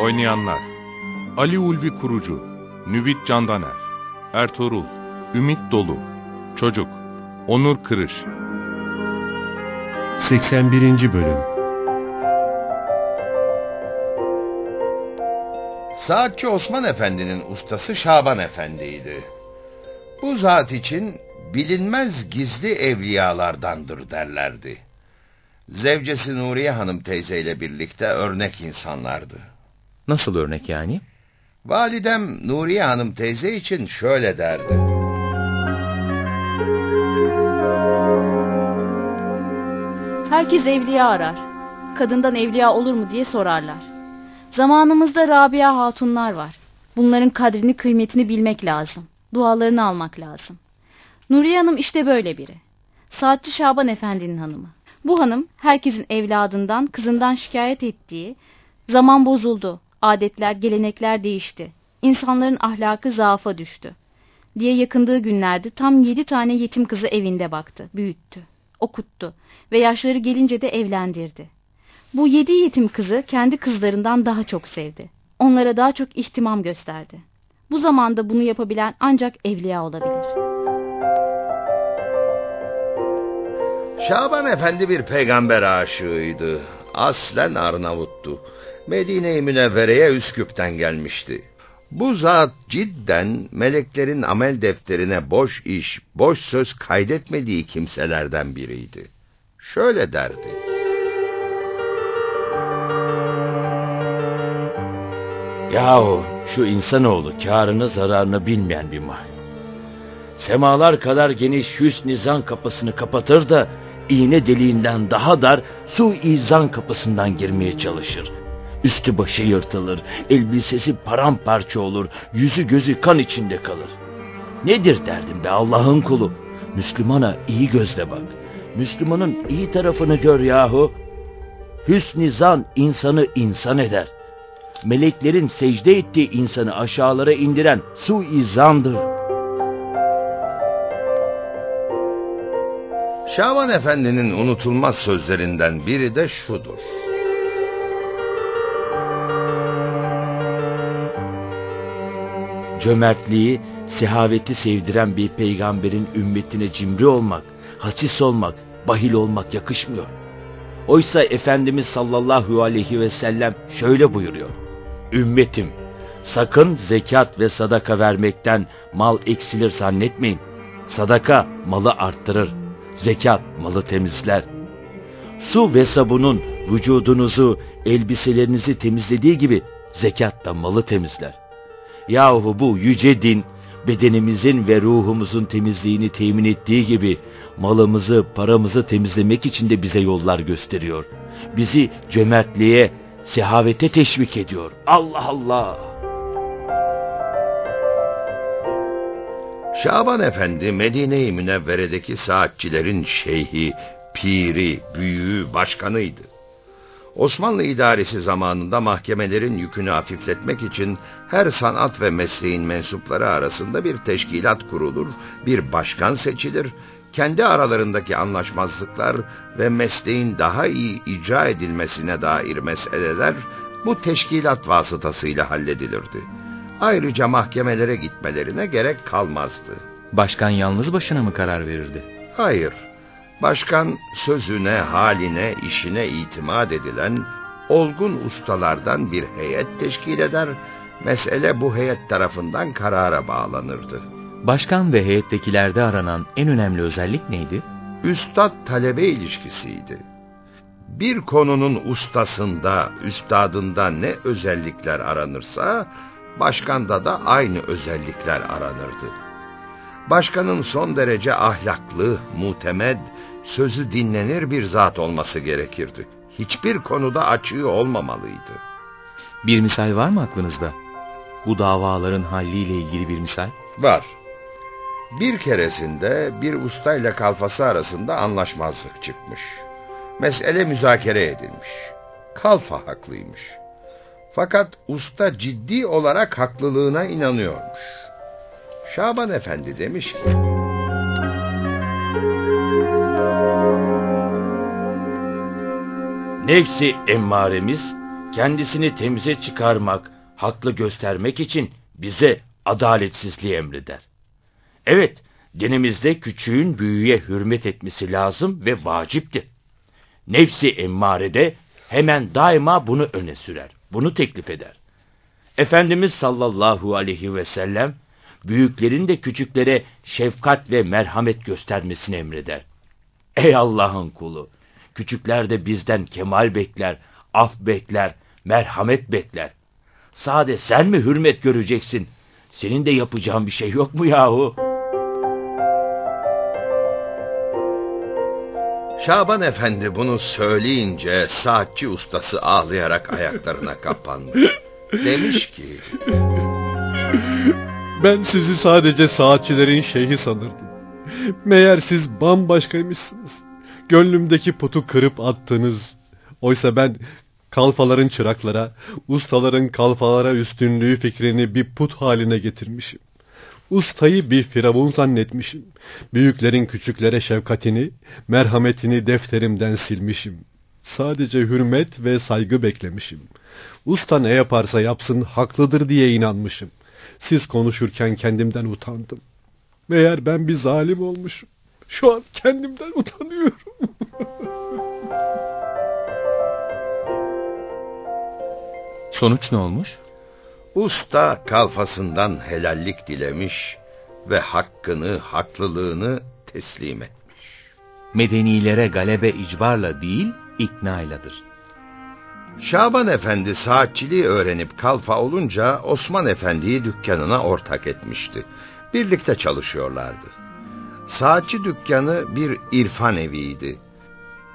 Oynayanlar Ali Ulvi Kurucu Nüvit Candaner Ertuğrul Ümit Dolu Çocuk Onur Kırış 81. Bölüm Saatçi Osman Efendi'nin ustası Şaban Efendi'ydi. Bu zat için bilinmez gizli evliyalardandır derlerdi. Zevcesi Nuriye Hanım teyzeyle birlikte örnek insanlardı. Nasıl örnek yani? Validem Nuriye Hanım teyze için şöyle derdi. Herkes evliya arar. Kadından evliya olur mu diye sorarlar. Zamanımızda Rabia hatunlar var. Bunların kadrini kıymetini bilmek lazım. Dualarını almak lazım. Nuriye Hanım işte böyle biri. Saatçi Şaban Efendi'nin hanımı. Bu hanım herkesin evladından, kızından şikayet ettiği, zaman bozuldu, adetler, gelenekler değişti, insanların ahlakı zaafa düştü diye yakındığı günlerde tam yedi tane yetim kızı evinde baktı, büyüttü, okuttu ve yaşları gelince de evlendirdi. Bu yedi yetim kızı kendi kızlarından daha çok sevdi. Onlara daha çok ihtimam gösterdi. Bu zamanda bunu yapabilen ancak evliya olabilir. Şaban Efendi bir peygamber aşığıydı. Aslen Arnavuttu. Medine-i Münevvere'ye Üsküp'ten gelmişti. Bu zat cidden meleklerin amel defterine boş iş, boş söz kaydetmediği kimselerden biriydi. Şöyle derdi. Yahu şu insanoğlu karını zararını bilmeyen bir mahluk. Semalar kadar geniş yüz nizan kapısını kapatır da iğne deliğinden daha dar su izan kapısından girmeye çalışır. Üstü başı yırtılır, elbisesi paramparça olur, yüzü gözü kan içinde kalır. Nedir derdim be Allah'ın kulu? Müslümana iyi gözle bak. Müslümanın iyi tarafını gör yahu. Hüsnü zan insanı insan eder. Meleklerin secde ettiği insanı aşağılara indiren su-izandır. Şaban Efendi'nin unutulmaz sözlerinden biri de şudur. Cömertliği, sehaveti sevdiren bir peygamberin ümmetine cimri olmak, hasis olmak, bahil olmak yakışmıyor. Oysa Efendimiz sallallahu aleyhi ve sellem şöyle buyuruyor. Ümmetim, sakın zekat ve sadaka vermekten mal eksilir zannetmeyin. Sadaka malı arttırır, zekat malı temizler. Su ve sabunun vücudunuzu, elbiselerinizi temizlediği gibi zekat da malı temizler. Yahu bu yüce din bedenimizin ve ruhumuzun temizliğini temin ettiği gibi malımızı, paramızı temizlemek için de bize yollar gösteriyor. Bizi cömertliğe, sehavete teşvik ediyor. Allah Allah! Şaban Efendi Medine-i Münevvere'deki saatçilerin şeyhi, piri, büyüğü, başkanıydı. Osmanlı idaresi zamanında mahkemelerin yükünü hafifletmek için her sanat ve mesleğin mensupları arasında bir teşkilat kurulur, bir başkan seçilir, kendi aralarındaki anlaşmazlıklar ve mesleğin daha iyi icra edilmesine dair meseleler bu teşkilat vasıtasıyla halledilirdi. Ayrıca mahkemelere gitmelerine gerek kalmazdı. Başkan yalnız başına mı karar verirdi? Hayır, başkan sözüne, haline, işine itimat edilen olgun ustalardan bir heyet teşkil eder, mesele bu heyet tarafından karara bağlanırdı. Başkan ve heyettekilerde aranan en önemli özellik neydi? Üstad talebe ilişkisiydi. Bir konunun ustasında, üstadında ne özellikler aranırsa, başkanda da aynı özellikler aranırdı. Başkanın son derece ahlaklı, mutemed, sözü dinlenir bir zat olması gerekirdi. Hiçbir konuda açığı olmamalıydı. Bir misal var mı aklınızda? Bu davaların halliyle ilgili bir misal? Var. Bir keresinde bir ustayla kalfası arasında anlaşmazlık çıkmış. Mesele müzakere edilmiş. Kalfa haklıymış. Fakat usta ciddi olarak haklılığına inanıyormuş. Şaban Efendi demiş ki... Nefsi emmaremiz kendisini temize çıkarmak, haklı göstermek için bize adaletsizliği emreder. Evet, dinimizde küçüğün büyüğe hürmet etmesi lazım ve vaciptir. Nefsi emmarede hemen daima bunu öne sürer, bunu teklif eder. Efendimiz sallallahu aleyhi ve sellem, büyüklerin de küçüklere şefkat ve merhamet göstermesini emreder. Ey Allah'ın kulu! Küçükler de bizden kemal bekler, af bekler, merhamet bekler. Sade sen mi hürmet göreceksin? Senin de yapacağın bir şey yok mu yahu? Şaban Efendi bunu söyleyince saatçi ustası ağlayarak ayaklarına kapanmış. Demiş ki... Ben sizi sadece saatçilerin şeyhi sanırdım. Meğer siz bambaşkaymışsınız. Gönlümdeki putu kırıp attınız. Oysa ben kalfaların çıraklara, ustaların kalfalara üstünlüğü fikrini bir put haline getirmişim. Ustayı bir firavun zannetmişim. Büyüklerin küçüklere şefkatini, merhametini defterimden silmişim. Sadece hürmet ve saygı beklemişim. Usta ne yaparsa yapsın haklıdır diye inanmışım. Siz konuşurken kendimden utandım. Meğer ben bir zalim olmuşum. Şu an kendimden utanıyorum. Sonuç ne olmuş? Usta kalfasından helallik dilemiş ve hakkını, haklılığını teslim etmiş. Medenilere galebe icbarla değil, iknayladır. Şaban Efendi saatçiliği öğrenip kalfa olunca Osman Efendi'yi dükkanına ortak etmişti. Birlikte çalışıyorlardı. Saatçi dükkanı bir irfan eviydi.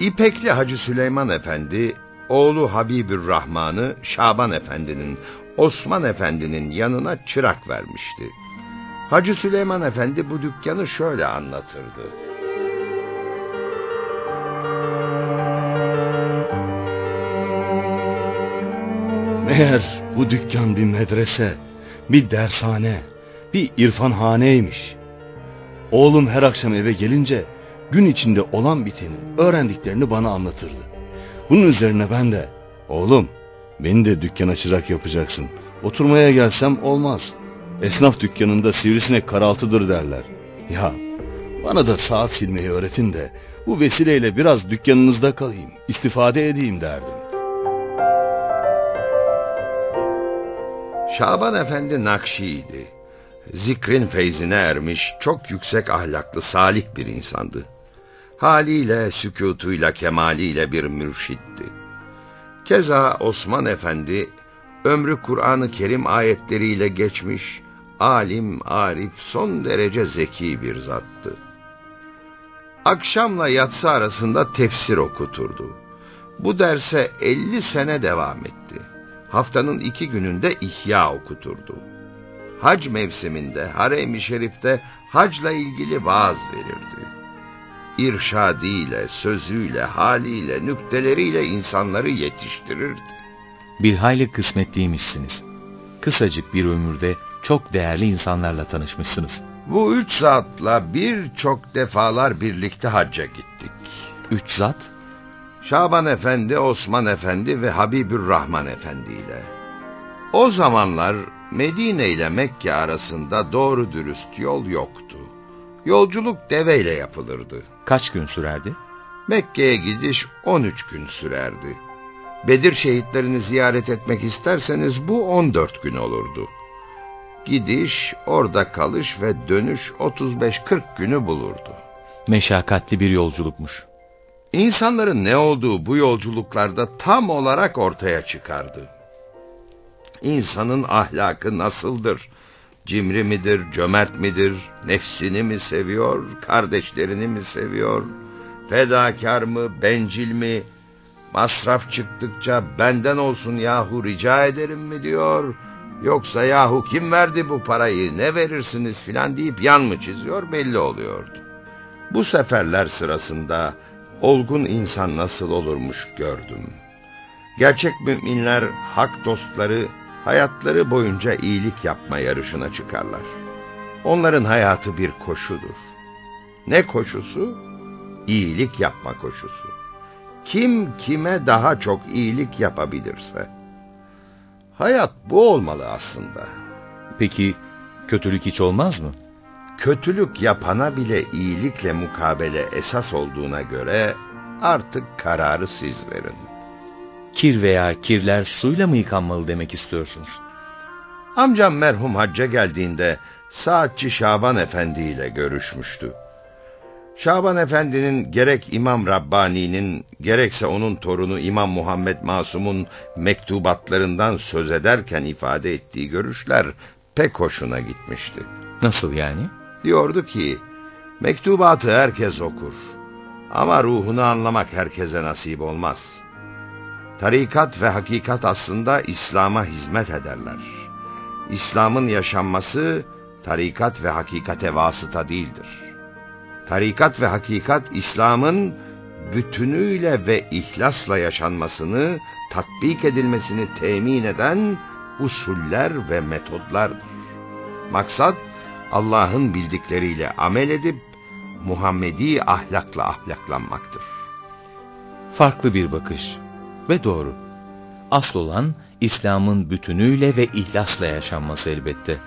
İpekli Hacı Süleyman Efendi, oğlu Habibür Rahman'ı Şaban Efendi'nin, Osman Efendi'nin yanına çırak vermişti. Hacı Süleyman Efendi bu dükkanı şöyle anlatırdı. Meğer bu dükkan bir medrese, bir dershane, bir irfanhaneymiş. Oğlum her akşam eve gelince gün içinde olan biteni, öğrendiklerini bana anlatırdı. Bunun üzerine ben de, oğlum beni de dükkana çırak yapacaksın. Oturmaya gelsem olmaz. Esnaf dükkanında sivrisinek karaltıdır derler. Ya bana da saat silmeyi öğretin de bu vesileyle biraz dükkanınızda kalayım, istifade edeyim derdim. Şaban Efendi Nakşi'ydi. Zikrin feyzine ermiş, çok yüksek ahlaklı, salih bir insandı. Haliyle, sükutuyla, kemaliyle bir mürşitti. Keza Osman Efendi, ömrü Kur'an-ı Kerim ayetleriyle geçmiş, alim, arif, son derece zeki bir zattı. Akşamla yatsı arasında tefsir okuturdu. Bu derse elli sene devam etti. Haftanın iki gününde ihya okuturdu. Hac mevsiminde harem-i şerifte hacla ilgili vaaz verirdi. İrşadiyle, sözüyle, haliyle, nükteleriyle insanları yetiştirirdi. Bir hayli kısmetliymişsiniz. Kısacık bir ömürde çok değerli insanlarla tanışmışsınız. Bu üç zatla birçok defalar birlikte hacca gittik. Üç zat? Şaban Efendi, Osman Efendi ve Habibür Rahman Efendi ile. O zamanlar Medine ile Mekke arasında doğru dürüst yol yoktu. Yolculuk deveyle yapılırdı. Kaç gün sürerdi? Mekke'ye gidiş 13 gün sürerdi. Bedir şehitlerini ziyaret etmek isterseniz bu 14 gün olurdu. Gidiş, orada kalış ve dönüş 35-40 günü bulurdu. Meşakkatli bir yolculukmuş. İnsanların ne olduğu bu yolculuklarda tam olarak ortaya çıkardı. İnsanın ahlakı nasıldır? Cimri midir, cömert midir, nefsini mi seviyor, kardeşlerini mi seviyor? Fedakar mı, bencil mi? Masraf çıktıkça benden olsun yahu rica ederim mi diyor. Yoksa yahu kim verdi bu parayı ne verirsiniz filan deyip yan mı çiziyor belli oluyordu. Bu seferler sırasında olgun insan nasıl olurmuş gördüm. Gerçek müminler, hak dostları hayatları boyunca iyilik yapma yarışına çıkarlar. Onların hayatı bir koşudur. Ne koşusu? İyilik yapma koşusu. Kim kime daha çok iyilik yapabilirse. Hayat bu olmalı aslında. Peki kötülük hiç olmaz mı? Kötülük yapana bile iyilikle mukabele esas olduğuna göre artık kararı siz verin. Kir veya kirler suyla mı yıkanmalı demek istiyorsunuz? Amcam merhum hacca geldiğinde saatçi Şaban Efendi ile görüşmüştü. Şaban Efendi'nin gerek İmam Rabbani'nin gerekse onun torunu İmam Muhammed Masum'un mektubatlarından söz ederken ifade ettiği görüşler pek hoşuna gitmişti. Nasıl yani? Diyordu ki, mektubatı herkes okur. Ama ruhunu anlamak herkese nasip olmaz. Tarikat ve hakikat aslında İslam'a hizmet ederler. İslam'ın yaşanması, tarikat ve hakikate vasıta değildir. Tarikat ve hakikat, İslam'ın bütünüyle ve ihlasla yaşanmasını, tatbik edilmesini temin eden usuller ve metodlardır. Maksat, Allah'ın bildikleriyle amel edip Muhammedi ahlakla ahlaklanmaktır. Farklı bir bakış ve doğru. Asıl olan İslam'ın bütünüyle ve ihlasla yaşanması elbette.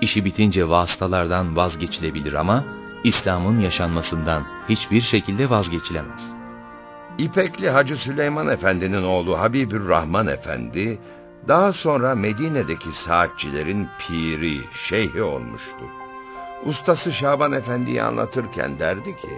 İşi bitince vasıtalardan vazgeçilebilir ama İslam'ın yaşanmasından hiçbir şekilde vazgeçilemez. İpekli Hacı Süleyman Efendi'nin oğlu Habibür Rahman Efendi daha sonra Medine'deki saatçilerin piri, şeyhi olmuştu. Ustası Şaban Efendi'yi anlatırken derdi ki...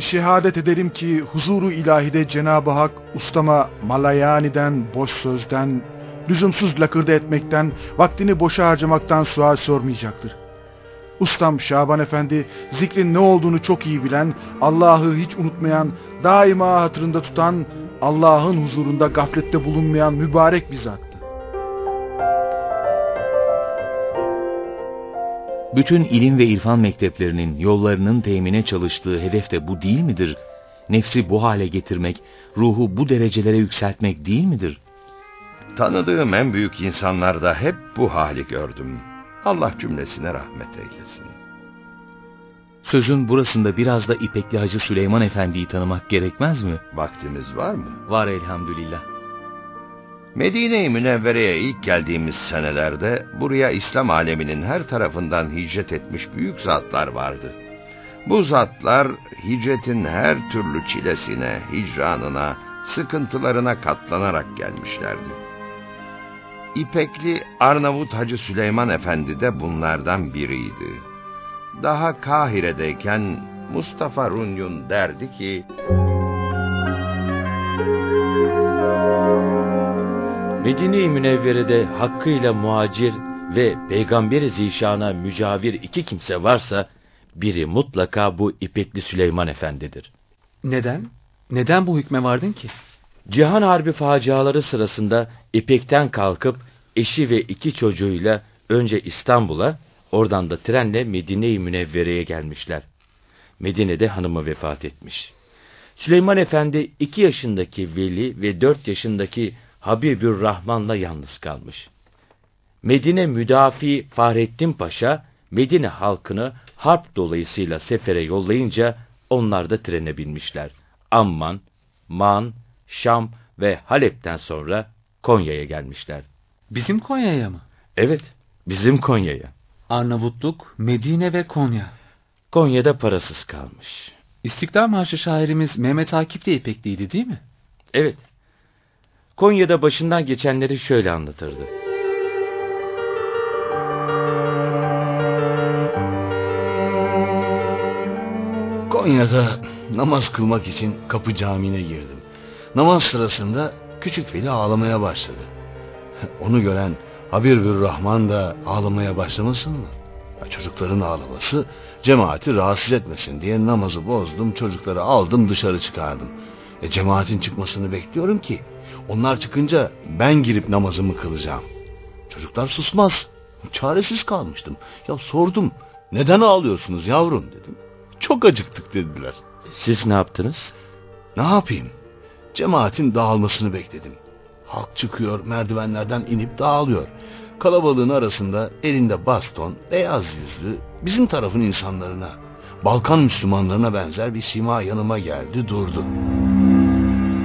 Şehadet ederim ki huzuru ilahide Cenab-ı Hak ustama malayani'den, boş sözden, lüzumsuz lakırdı etmekten, vaktini boşa harcamaktan sual sormayacaktır. Ustam Şaban Efendi zikrin ne olduğunu çok iyi bilen, Allah'ı hiç unutmayan, daima hatırında tutan, Allah'ın huzurunda gaflette bulunmayan mübarek bir zattı. Bütün ilim ve irfan mekteplerinin yollarının temine çalıştığı hedef de bu değil midir? Nefsi bu hale getirmek, ruhu bu derecelere yükseltmek değil midir? Tanıdığım en büyük insanlarda hep bu hali gördüm. Allah cümlesine rahmet eylesin. Sözün burasında biraz da İpekli Hacı Süleyman Efendi'yi tanımak gerekmez mi? Vaktimiz var mı? Var elhamdülillah. Medine-i Münevvere'ye ilk geldiğimiz senelerde buraya İslam aleminin her tarafından hicret etmiş büyük zatlar vardı. Bu zatlar hicretin her türlü çilesine, hicranına, sıkıntılarına katlanarak gelmişlerdi. İpekli Arnavut Hacı Süleyman Efendi de bunlardan biriydi. Daha Kahire'deyken Mustafa Runyun derdi ki... Medine-i Münevvere'de hakkıyla muhacir ve Peygamber-i Zişan'a mücavir iki kimse varsa, biri mutlaka bu İpekli Süleyman Efendi'dir. Neden? Neden bu hükme vardın ki? Cihan Harbi faciaları sırasında İpek'ten kalkıp eşi ve iki çocuğuyla önce İstanbul'a, oradan da trenle Medine-i Münevvere'ye gelmişler. Medine'de hanımı vefat etmiş. Süleyman Efendi iki yaşındaki Veli ve dört yaşındaki Habibür Rahman'la yalnız kalmış. Medine müdafi Fahrettin Paşa, Medine halkını harp dolayısıyla sefere yollayınca onlar da trene binmişler. Amman, Man, Şam ve Halep'ten sonra Konya'ya gelmişler. Bizim Konya'ya mı? Evet, bizim Konya'ya. Arnavutluk, Medine ve Konya. Konya'da parasız kalmış. İstiklal Marşı şairimiz Mehmet Akif de İpekliydi değil mi? Evet. Konya'da başından geçenleri şöyle anlatırdı. Konya'da namaz kılmak için kapı camine girdim. Namaz sırasında küçük Veli ağlamaya başladı. Onu gören Habir Rahman da ağlamaya başlamasın mı? Çocukların ağlaması cemaati rahatsız etmesin diye namazı bozdum, çocukları aldım dışarı çıkardım. E, cemaatin çıkmasını bekliyorum ki onlar çıkınca ben girip namazımı kılacağım. Çocuklar susmaz. Çaresiz kalmıştım. Ya sordum. Neden ağlıyorsunuz yavrum dedim. Çok acıktık dediler. Siz ne yaptınız? Ne yapayım? Cemaatin dağılmasını bekledim. Halk çıkıyor, merdivenlerden inip dağılıyor. Kalabalığın arasında elinde baston, beyaz yüzlü, bizim tarafın insanlarına, Balkan Müslümanlarına benzer bir sima yanıma geldi durdu.